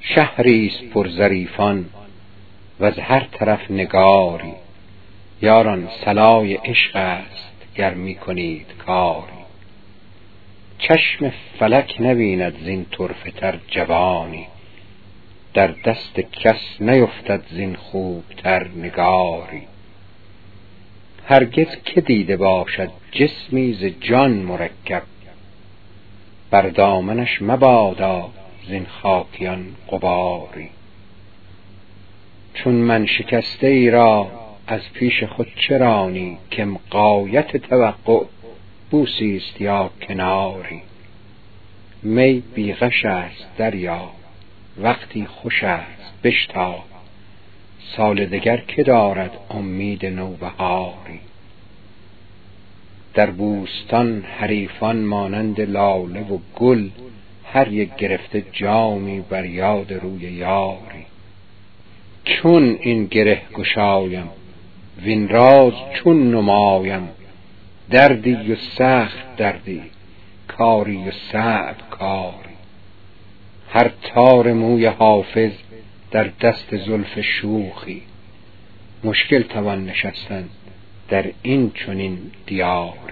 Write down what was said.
شهریست پر ظریفان وز هر طرف نگاری. یاران صلای عشق است گر می کنید کاری. چشم فلک نبیند زین طرفه تر جوانی. در دست کس نیفتد زین خوبتر نگاری. هرگز که دیده باشد جسمی ز جان مرکب. بر دامنش مبادا زین خاکیان غباری. چون من شکسته ای را از پیش خود چه رانی کم غایت توقع بوسی است یا کناری؟ می بی غش است دریاب وقتی خوش است بشتاب سال دگر که دارد امید نوبهاری. در بوستان حریفان مانند لاله و گل هر یک گرفته جامی بر یاد روی یاری. چون این گره گشایم وین راز چون نمایم. دردی و سخت دردی کاری و صعب کاری. هر تار موی حافظ در دست زلف شوخی. مشکل توان نشستن در این چنین دیاری.